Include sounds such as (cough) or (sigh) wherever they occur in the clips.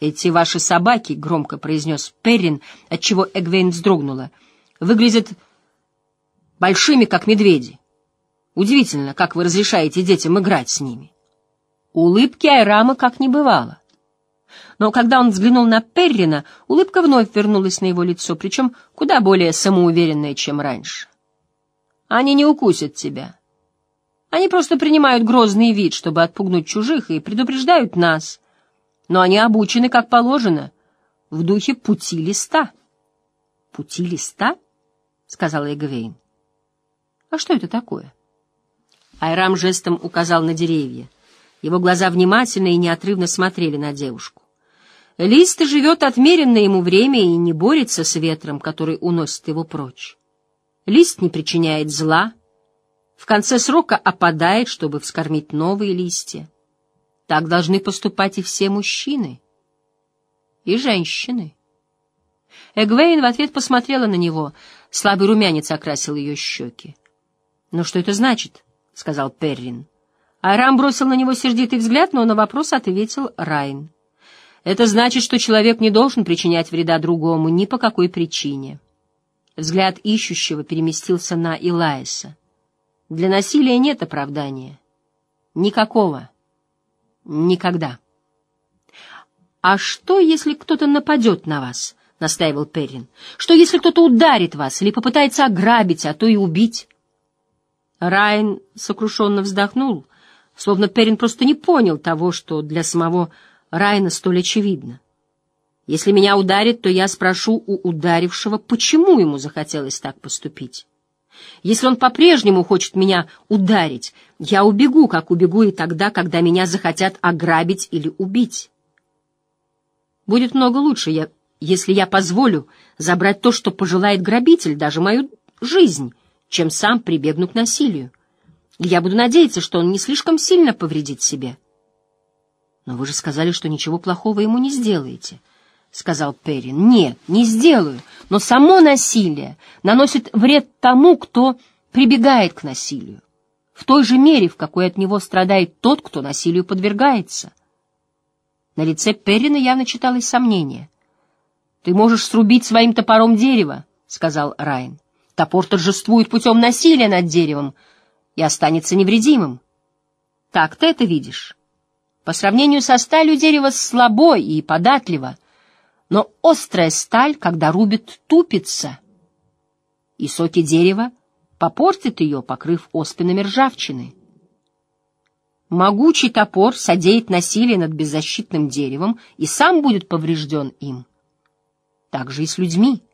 «Эти ваши собаки», — громко произнес Перрин, отчего Эгвейн вздрогнула, — «выглядят большими, как медведи. Удивительно, как вы разрешаете детям играть с ними». Улыбки Айрама как не бывало. Но когда он взглянул на Перрина, улыбка вновь вернулась на его лицо, причем куда более самоуверенная, чем раньше. «Они не укусят тебя. Они просто принимают грозный вид, чтобы отпугнуть чужих, и предупреждают нас» но они обучены как положено, в духе пути листа. — Пути листа? — сказала Эгвейн. — А что это такое? Айрам жестом указал на деревья. Его глаза внимательно и неотрывно смотрели на девушку. Лист живет отмеренное ему время и не борется с ветром, который уносит его прочь. Лист не причиняет зла, в конце срока опадает, чтобы вскормить новые листья. Так должны поступать и все мужчины, и женщины. Эгвейн в ответ посмотрела на него, слабый румянец окрасил ее щеки. — Ну что это значит? — сказал Перрин. Айрам бросил на него сердитый взгляд, но на вопрос ответил Райн. — Это значит, что человек не должен причинять вреда другому ни по какой причине. Взгляд ищущего переместился на Илаиса. Для насилия нет оправдания. Никакого. Никогда. «А что, если кто-то нападет на вас?» — настаивал Перрин. «Что, если кто-то ударит вас или попытается ограбить, а то и убить?» Райан сокрушенно вздохнул, словно Перрин просто не понял того, что для самого Райана столь очевидно. «Если меня ударит, то я спрошу у ударившего, почему ему захотелось так поступить. Если он по-прежнему хочет меня ударить, я убегу, как убегу и тогда, когда меня захотят ограбить или убить. Будет много лучше, я, если я позволю забрать то, что пожелает грабитель, даже мою жизнь, чем сам прибегну к насилию. Я буду надеяться, что он не слишком сильно повредит себе. Но вы же сказали, что ничего плохого ему не сделаете. — сказал Перрин. — Нет, не сделаю, но само насилие наносит вред тому, кто прибегает к насилию, в той же мере, в какой от него страдает тот, кто насилию подвергается. На лице Перрина явно читалось сомнение. — Ты можешь срубить своим топором дерево, — сказал Райан. — Топор торжествует путем насилия над деревом и останется невредимым. Так ты это видишь? По сравнению со сталью дерево слабо и податливо — но острая сталь, когда рубит, тупится, и соки дерева попортят ее, покрыв оспинами ржавчины. Могучий топор содеет насилие над беззащитным деревом и сам будет поврежден им. Так же и с людьми.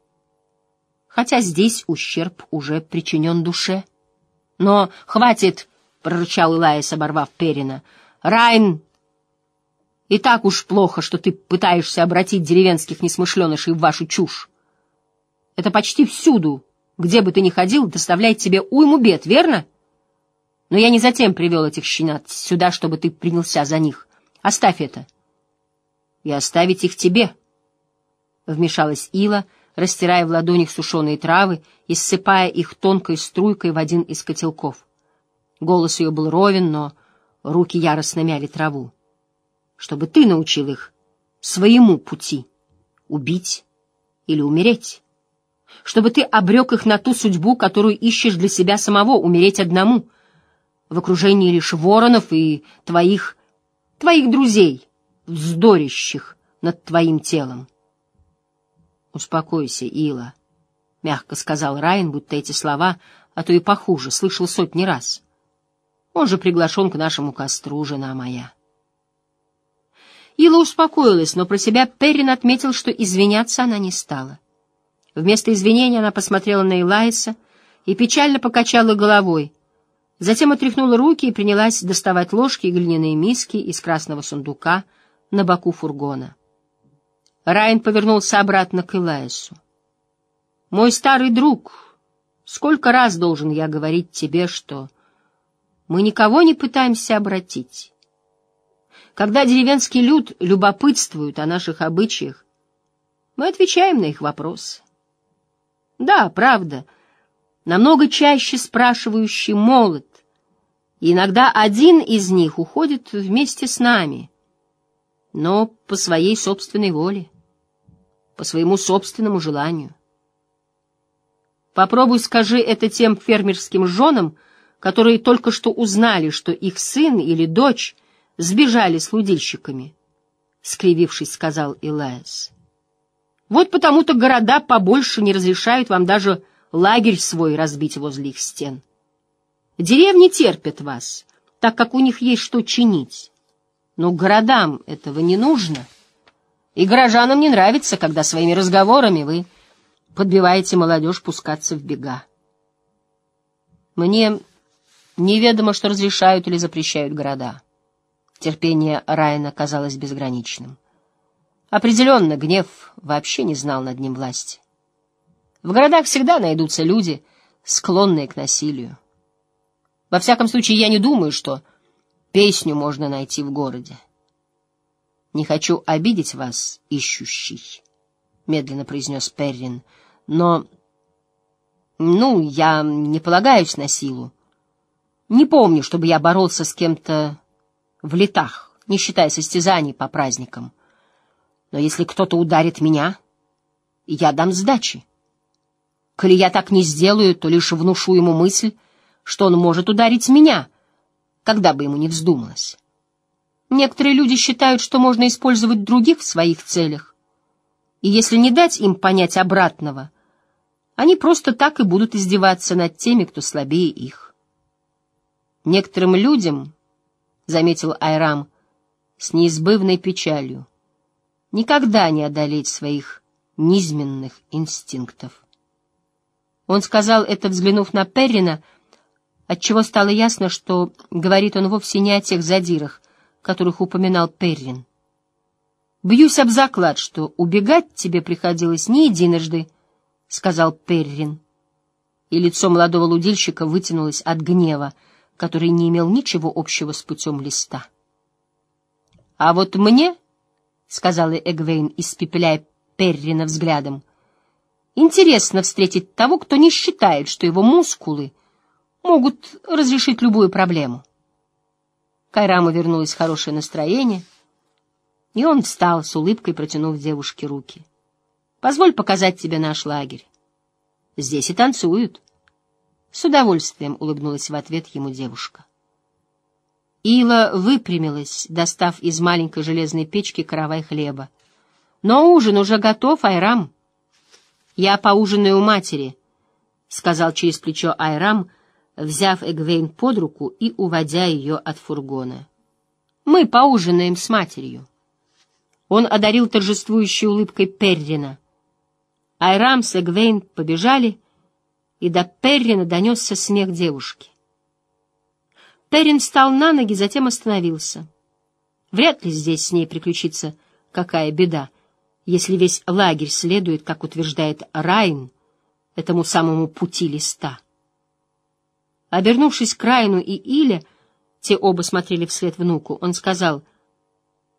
Хотя здесь ущерб уже причинен душе. Но хватит, — прорычал Илаис, оборвав Перина. Райн и так уж плохо, что ты пытаешься обратить деревенских несмышленышей в вашу чушь. Это почти всюду, где бы ты ни ходил, доставляет тебе уйму бед, верно? Но я не затем привел этих щенят сюда, чтобы ты принялся за них. Оставь это. И оставить их тебе. Вмешалась Ила, растирая в ладонях сушеные травы и ссыпая их тонкой струйкой в один из котелков. Голос ее был ровен, но руки яростно мяли траву чтобы ты научил их своему пути — убить или умереть, чтобы ты обрек их на ту судьбу, которую ищешь для себя самого, умереть одному, в окружении лишь воронов и твоих, твоих друзей, вздорящих над твоим телом. «Успокойся, Ила», — мягко сказал Райан, будто эти слова, а то и похуже, слышал сотни раз. «Он же приглашен к нашему костру, жена моя». Ила успокоилась, но про себя Перрин отметил, что извиняться она не стала. Вместо извинения она посмотрела на Элайса и печально покачала головой. Затем отряхнула руки и принялась доставать ложки и глиняные миски из красного сундука на боку фургона. Райан повернулся обратно к Элайсу. «Мой старый друг, сколько раз должен я говорить тебе, что мы никого не пытаемся обратить?» Когда деревенский люд любопытствует о наших обычаях, мы отвечаем на их вопросы. Да, правда, намного чаще спрашивающий молод, и иногда один из них уходит вместе с нами. но по своей собственной воле, по своему собственному желанию. Попробуй скажи это тем фермерским женам, которые только что узнали, что их сын или дочь сбежали с лудильщиками, — скривившись, сказал Илаес. Вот потому-то города побольше не разрешают вам даже лагерь свой разбить возле их стен. Деревни терпят вас, так как у них есть что чинить. Но городам этого не нужно. И горожанам не нравится, когда своими разговорами вы подбиваете молодежь пускаться в бега. Мне неведомо, что разрешают или запрещают города. Терпение Райана казалось безграничным. Определенно, гнев вообще не знал над ним власти. В городах всегда найдутся люди, склонные к насилию. Во всяком случае, я не думаю, что песню можно найти в городе. «Не хочу обидеть вас, ищущий», — медленно произнес Перрин, — «но... ну, я не полагаюсь на силу. Не помню, чтобы я боролся с кем-то в летах, не считая состязаний по праздникам. Но если кто-то ударит меня, я дам сдачи. Коли я так не сделаю, то лишь внушу ему мысль, что он может ударить меня, когда бы ему не вздумалось. Некоторые люди считают, что можно использовать других в своих целях, и если не дать им понять обратного, они просто так и будут издеваться над теми, кто слабее их. Некоторым людям, — заметил Айрам с неизбывной печалью, — никогда не одолеть своих низменных инстинктов. Он сказал это, взглянув на Перрина, отчего стало ясно, что говорит он вовсе не о тех задирах, которых упоминал Перрин. «Бьюсь об заклад, что убегать тебе приходилось не единожды», — сказал Перрин. И лицо молодого лудильщика вытянулось от гнева, который не имел ничего общего с путем листа. «А вот мне», — сказала Эгвейн, испепеляя Перрина взглядом, Интересно встретить того, кто не считает, что его мускулы могут разрешить любую проблему. Кайраму вернулось хорошее настроение, и он встал с улыбкой, протянув девушке руки. «Позволь показать тебе наш лагерь. Здесь и танцуют». С удовольствием улыбнулась в ответ ему девушка. Ила выпрямилась, достав из маленькой железной печки каравай хлеба. «Но ужин уже готов, Айрам!» «Я поужинаю у матери», — сказал через плечо Айрам, взяв Эгвейн под руку и уводя ее от фургона. «Мы поужинаем с матерью». Он одарил торжествующей улыбкой Перрина. Айрам с Эгвейн побежали, и до Перрина донесся смех девушки. Перрин встал на ноги, затем остановился. Вряд ли здесь с ней приключится какая беда если весь лагерь следует, как утверждает Райн, этому самому пути листа. Обернувшись к Райну и Иле, те оба смотрели вслед внуку, он сказал,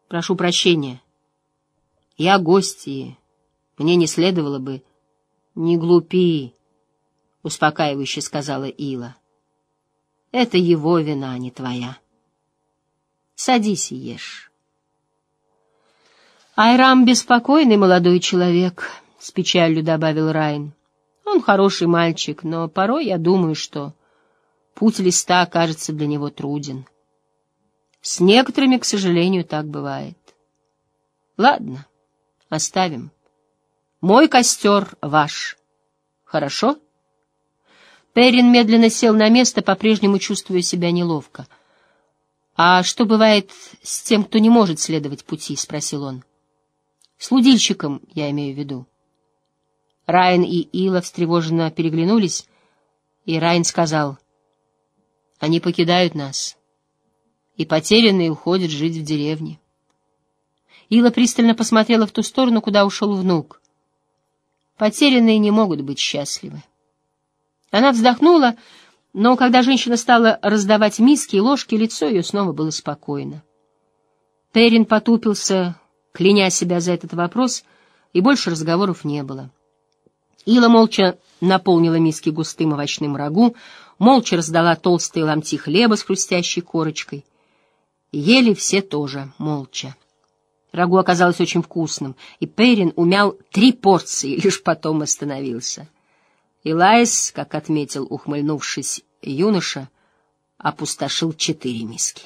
«Прошу прощения, я гости, мне не следовало бы...» «Не глупи», — успокаивающе сказала Ила. «Это его вина, а не твоя. Садись и ешь». «Айрам — беспокойный молодой человек», — с печалью добавил Райн. «Он хороший мальчик, но порой я думаю, что путь листа окажется для него труден. С некоторыми, к сожалению, так бывает. Ладно, оставим. Мой костер ваш. Хорошо?» Перрин медленно сел на место, по-прежнему чувствуя себя неловко. «А что бывает с тем, кто не может следовать пути?» — спросил он. С лудильщиком, я имею в виду. Райан и Ила встревоженно переглянулись, и Райан сказал, «Они покидают нас, и потерянные уходят жить в деревне». Ила пристально посмотрела в ту сторону, куда ушел внук. Потерянные не могут быть счастливы. Она вздохнула, но когда женщина стала раздавать миски и ложки, лицо ее снова было спокойно. Перин потупился, кляня себя за этот вопрос, и больше разговоров не было. Ила молча наполнила миски густым овощным рагу, молча раздала толстые ломти хлеба с хрустящей корочкой. Ели все тоже молча. Рагу оказалось очень вкусным, и Перин умял три порции, (laughs) лишь потом остановился. Илайс, как отметил, ухмыльнувшись юноша, опустошил четыре миски.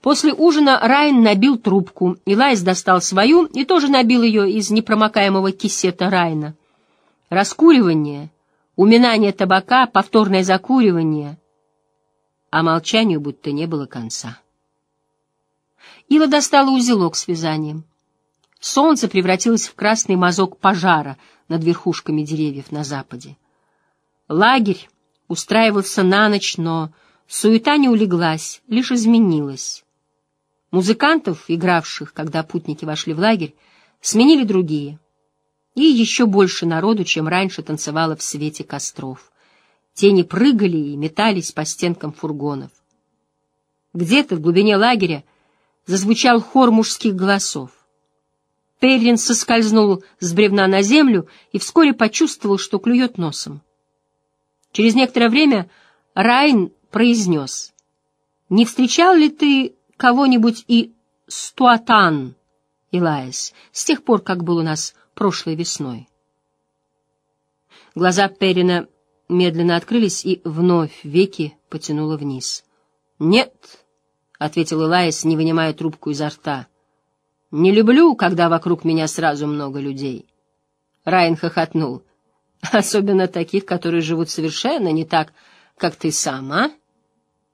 После ужина Райан набил трубку, Илайс достал свою и тоже набил ее из непромокаемого кисета Райна. Раскуривание, уминание табака, повторное закуривание, а молчанию будто не было конца. Ила достала узелок с вязанием. Солнце превратилось в красный мазок пожара над верхушками деревьев на западе. Лагерь устраивался на ночь, но суета не улеглась, лишь изменилась. Музыкантов, игравших, когда путники вошли в лагерь, сменили другие. И еще больше народу, чем раньше, танцевало в свете костров. Тени прыгали и метались по стенкам фургонов. Где-то в глубине лагеря зазвучал хор мужских голосов. Перрин соскользнул с бревна на землю и вскоре почувствовал, что клюет носом. Через некоторое время Райн произнес, «Не встречал ли ты кого-нибудь и Стуатан, Илаис, с тех пор, как был у нас прошлой весной?» Глаза Перрина медленно открылись, и вновь веки потянуло вниз. «Нет», — ответил Илаис, не вынимая трубку изо рта, — «не люблю, когда вокруг меня сразу много людей». Райан хохотнул. «Особенно таких, которые живут совершенно не так, как ты сам, а?»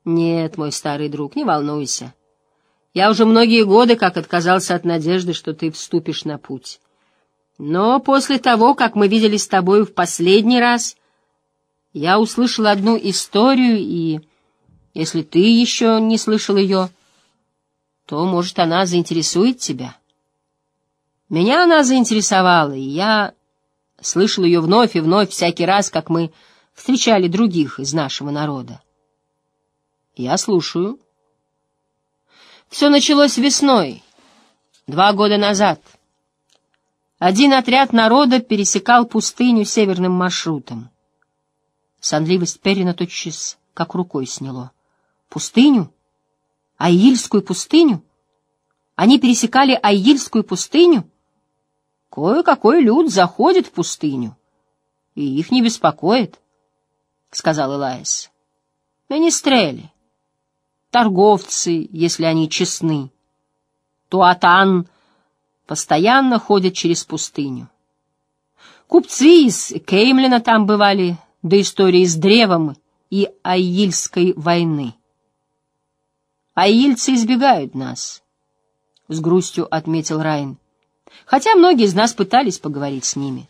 «Нет, мой старый друг, не волнуйся. Я уже многие годы как отказался от надежды, что ты вступишь на путь. Но после того, как мы виделись с тобой в последний раз...» Я услышал одну историю, и если ты еще не слышал ее, то, может, она заинтересует тебя. Меня она заинтересовала, и я слышал ее вновь и вновь всякий раз, как мы встречали других из нашего народа. Я слушаю. Все началось весной, два года назад. Один отряд народа пересекал пустыню северным маршрутом. Сонливость Перина тотчас как рукой сняло. Пустыню? Айильскую пустыню? Они пересекали Айильскую пустыню? Кое-какой люд заходит в пустыню, и их не беспокоит, — сказал Элайс. Министрели, торговцы, если они честны. Туатан постоянно ходит через пустыню. Купцы из Кеймлина там бывали до истории с древом и Айильской войны. Айильцы избегают нас, — с грустью отметил Райн, хотя многие из нас пытались поговорить с ними.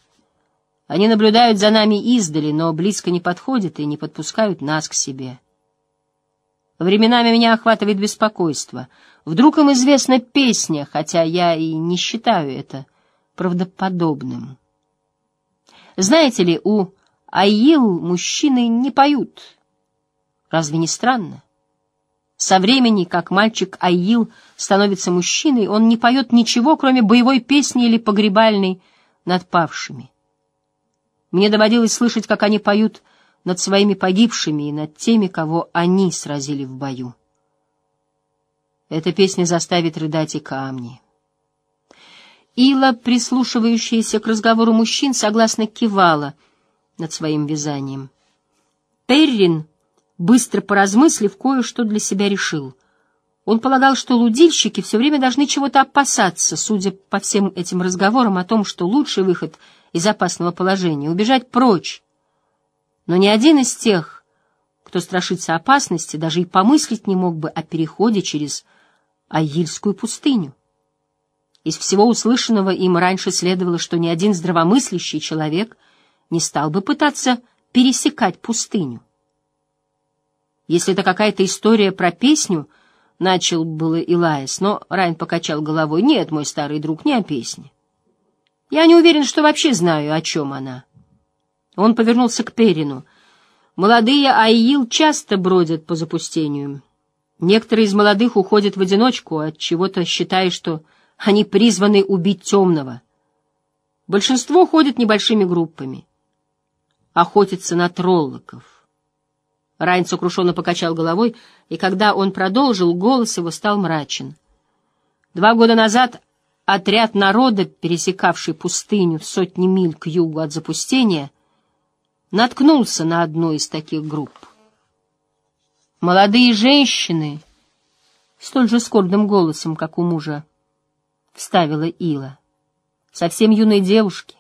Они наблюдают за нами издали, но близко не подходят и не подпускают нас к себе. Временами меня охватывает беспокойство. Вдруг им известна песня, хотя я и не считаю это правдоподобным. Знаете ли, у Аил мужчины не поют. Разве не странно? Со времени, как мальчик Аил становится мужчиной, он не поет ничего, кроме боевой песни или погребальной над павшими. Мне доводилось слышать, как они поют над своими погибшими и над теми, кого они сразили в бою. Эта песня заставит рыдать и камни. Ила, прислушивающаяся к разговору мужчин, согласно кивала — над своим вязанием. Перрин, быстро поразмыслив, кое-что для себя решил. Он полагал, что лудильщики все время должны чего-то опасаться, судя по всем этим разговорам о том, что лучший выход из опасного положения — убежать прочь. Но ни один из тех, кто страшится опасности, даже и помыслить не мог бы о переходе через Айильскую пустыню. Из всего услышанного им раньше следовало, что ни один здравомыслящий человек не стал бы пытаться пересекать пустыню. Если это какая-то история про песню, начал было Илаис, но Райн покачал головой. Нет, мой старый друг, не о песне. Я не уверен, что вообще знаю, о чем она. Он повернулся к Перину. Молодые Айил часто бродят по запустению. Некоторые из молодых уходят в одиночку, от чего-то считая, что они призваны убить темного. Большинство ходят небольшими группами охотится на троллоков. Райн сокрушенно покачал головой, и когда он продолжил, голос его стал мрачен. Два года назад отряд народа, пересекавший пустыню в сотни миль к югу от запустения, наткнулся на одну из таких групп. Молодые женщины, столь же скорбным голосом, как у мужа, вставила Ила. Совсем юные девушки,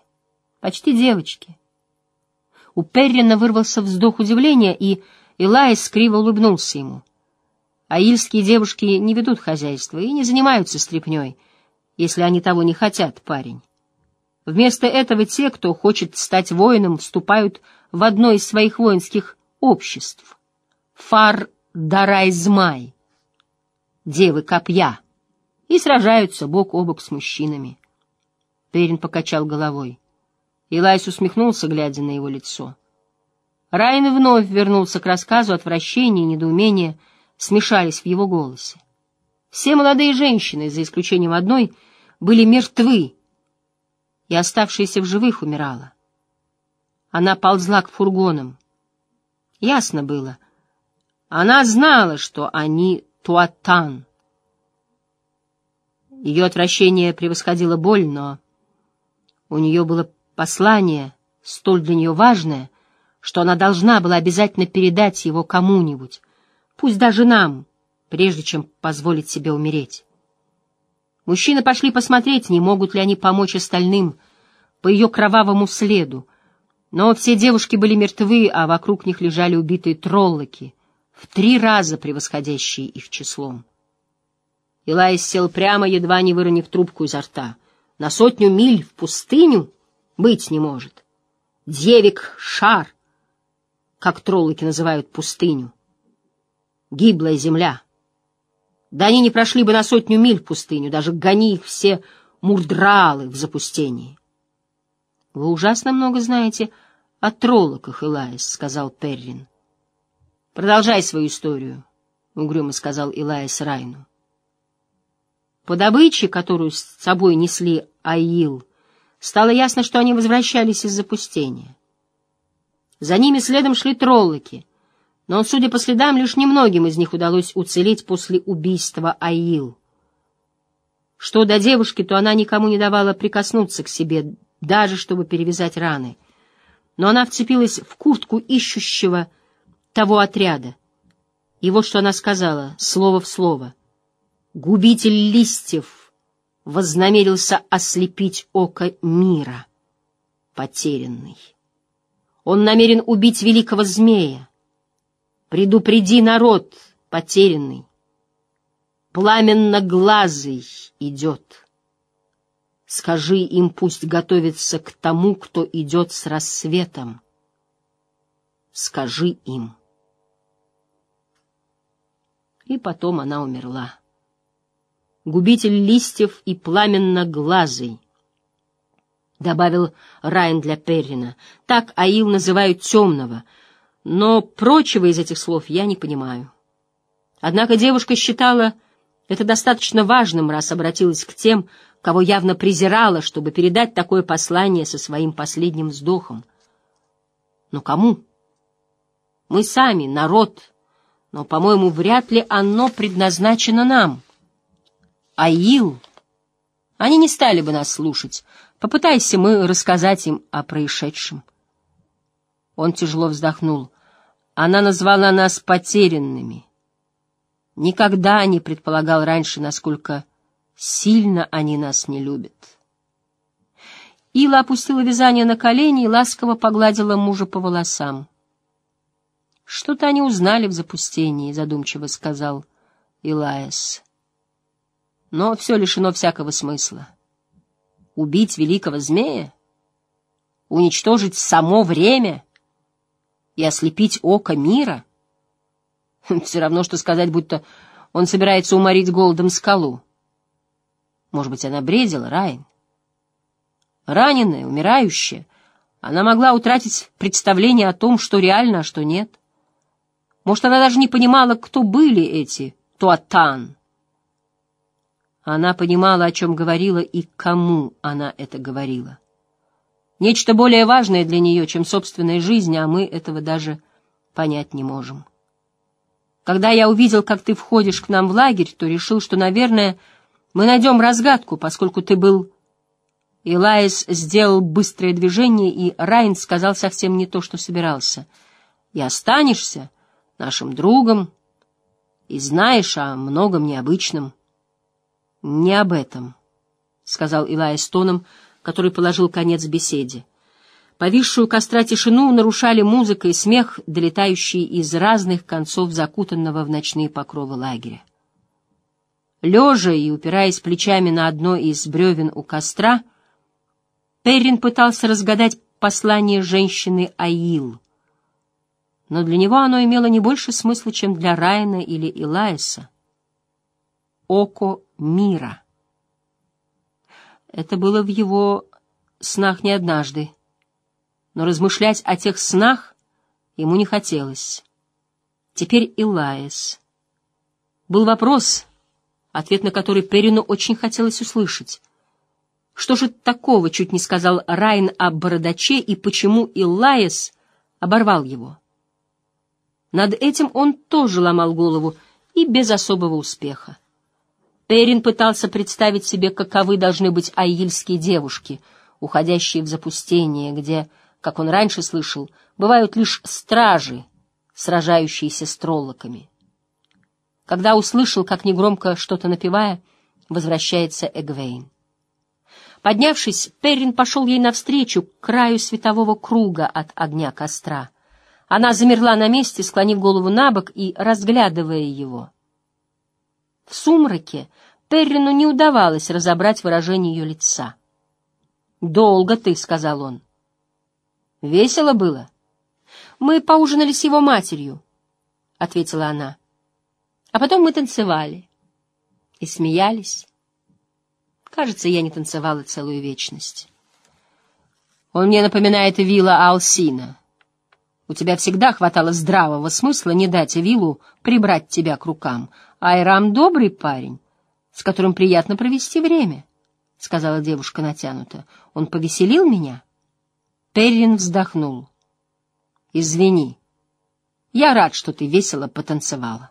почти девочки. У Перрина вырвался вздох удивления, и Илайс криво улыбнулся ему. Аильские девушки не ведут хозяйства и не занимаются стряпнёй, если они того не хотят, парень. Вместо этого те, кто хочет стать воином, вступают в одно из своих воинских обществ. Фар-Дарай-Змай, девы копья, и сражаются бок о бок с мужчинами. Перин покачал головой. Илайс усмехнулся, глядя на его лицо. Райан вновь вернулся к рассказу, отвращения и недоумения смешались в его голосе. Все молодые женщины, за исключением одной, были мертвы, и оставшаяся в живых умирала. Она ползла к фургонам. Ясно было. Она знала, что они туатан. Ее отвращение превосходило боль, но у нее было послание, столь для нее важное, что она должна была обязательно передать его кому-нибудь, пусть даже нам, прежде чем позволить себе умереть. Мужчины пошли посмотреть, не могут ли они помочь остальным по ее кровавому следу, но все девушки были мертвы, а вокруг них лежали убитые троллоки, в три раза превосходящие их числом. Илайс сел прямо, едва не выронив трубку изо рта. На сотню миль в пустыню быть не может. Девик — шар, как троллоки называют пустыню. Гиблая земля. Да они не прошли бы на сотню миль пустыню, даже гони их все мурдралы в запустении. — Вы ужасно много знаете о троллоках, Илаис, — сказал Перрин. — Продолжай свою историю, — угрюмо сказал Илаис Райну. По добыче, которую с собой несли Аил, стало ясно, что они возвращались из запустения. За ними следом шли троллоки, но, судя по следам, лишь немногим из них удалось уцелеть после убийства Аил. Что до девушки, то она никому не давала прикоснуться к себе, даже чтобы перевязать раны. Но она вцепилась в куртку ищущего того отряда. И вот что она сказала, слово в слово — Губитель листьев вознамерился ослепить око мира, потерянный. Он намерен убить великого змея. Предупреди народ, потерянный. Пламенно-глазый идет. Скажи им, пусть готовятся к тому, кто идет с рассветом. Скажи им. И потом она умерла губитель листьев и пламенно-глазый, — добавил Райан для Перрина. Так Аил называют темного, но прочего из этих слов я не понимаю. Однако девушка считала это достаточно важным, раз обратилась к тем, кого явно презирала, чтобы передать такое послание со своим последним вздохом. Но кому? Мы сами, народ, но, по-моему, вряд ли оно предназначено нам. Аил, они не стали бы нас слушать. Попытайся мы рассказать им о происшедшем. Он тяжело вздохнул. Она назвала нас потерянными. Никогда не предполагал раньше, насколько сильно они нас не любят. Ила опустила вязание на колени и ласково погладила мужа по волосам. «Что-то они узнали в запустении», — задумчиво сказал Илаес но все лишено всякого смысла. Убить великого змея? Уничтожить само время и ослепить око мира? Все равно, что сказать, будто он собирается уморить голодом скалу. Может быть, она бредила, Райан? Раненая, умирающая, она могла утратить представление о том, что реально, а что нет. Может, она даже не понимала, кто были эти Туатан, она понимала, о чем говорила и кому она это говорила. Нечто более важное для нее, чем собственная жизнь, а мы этого даже понять не можем. Когда я увидел, как ты входишь к нам в лагерь, то решил, что, наверное, Мы найдем разгадку, поскольку ты был...» Илайс сделал быстрое движение, и Райн сказал совсем не то, что собирался. «И останешься нашим другом, и знаешь о многом необычном». «Не об этом», — сказал Илайс тоном, который положил конец беседе. Повисшую костра тишину нарушали музыка и смех, долетающие из разных концов закутанного в ночные покровы лагеря. Лежа и упираясь плечами на одно из бревен у костра, Перрин пытался разгадать послание женщины Аил. Но для него оно имело не больше смысла, чем для Райана или Илаиса. Око мира. Это было в его снах не однажды но размышлять о тех снах ему не хотелось. Теперь Илаис. Был вопрос, ответ на который Перину очень хотелось услышать. Что же такого, чуть не сказал Райн о бородаче, и почему Илаис оборвал его? Над этим он тоже ломал голову, и без особого успеха. Перин пытался представить себе, каковы должны быть аильские девушки, уходящие в запустение, где как он раньше слышал, бывают лишь стражи, сражающиеся с троллоками. Когда услышал, как негромко что-то напевая, возвращается Эгвейн. Поднявшись, Перрин пошел ей навстречу к краю светового круга от огня костра. Она замерла на месте, склонив голову на бок и разглядывая его. В сумраке Перрину не удавалось разобрать выражение ее лица. «Долго ты», — сказал он. Весело было. Мы поужинали с его матерью, — ответила она. А потом мы танцевали и смеялись. Кажется, я не танцевала целую вечность. Он мне напоминает Вилла Алсина. У тебя всегда хватало здравого смысла не дать Виллу прибрать тебя к рукам. Айрам добрый парень, с которым приятно провести время, — сказала девушка натянуто. Он повеселил меня. Перрин вздохнул. «Извини. Я рад, что ты весело потанцевала».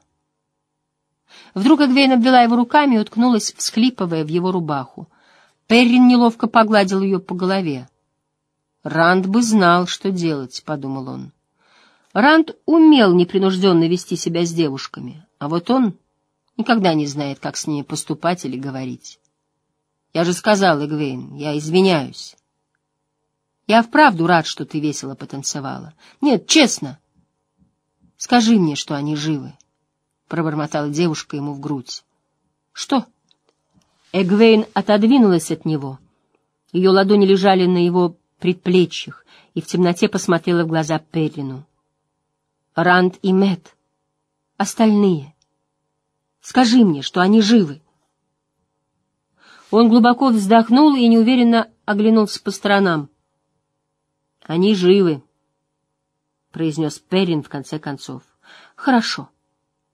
Вдруг Эгвейн обвела его руками и уткнулась, всхлипывая в его рубаху. Перрин неловко погладил ее по голове. «Ранд бы знал, что делать», — подумал он. Ранд умел непринужденно вести себя с девушками, а вот он никогда не знает, как с ними поступать или говорить. «Я же сказал, Эгвейн, я извиняюсь». Я вправду рад, что ты весело потанцевала. Нет, честно. Скажи мне, что они живы, — пробормотала девушка ему в грудь. Что? Эгвейн отодвинулась от него. Ее ладони лежали на его предплечьях, и в темноте посмотрела в глаза Перлину. Ранд и Мэтт. Остальные. Скажи мне, что они живы. Он глубоко вздохнул и неуверенно оглянулся по сторонам. Они живы, — произнес Перрин в конце концов. Хорошо.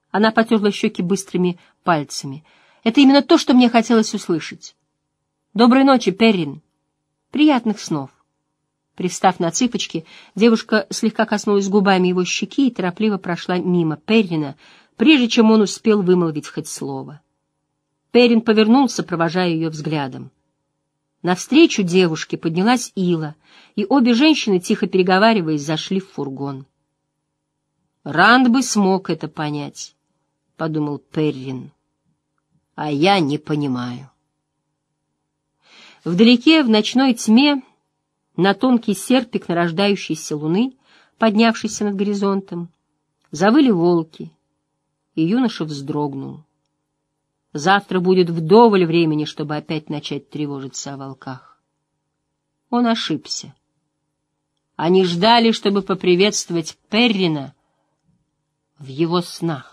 Она потерла щеки быстрыми пальцами. Это именно то, что мне хотелось услышать. Доброй ночи, Перрин. Приятных снов. Привстав на цыпочки, девушка слегка коснулась губами его щеки и торопливо прошла мимо Перрина, прежде чем он успел вымолвить хоть слово. Перрин повернулся, провожая ее взглядом. Навстречу девушке поднялась Ила, и обе женщины, тихо переговариваясь, зашли в фургон. «Ранд бы смог это понять», — подумал Перрин. «А я не понимаю». Вдалеке, в ночной тьме, на тонкий серпик нарождающейся луны, поднявшийся над горизонтом, завыли волки, и юноша вздрогнул. Завтра будет вдоволь времени, чтобы опять начать тревожиться о волках. Он ошибся. Они ждали, чтобы поприветствовать Перрина в его снах.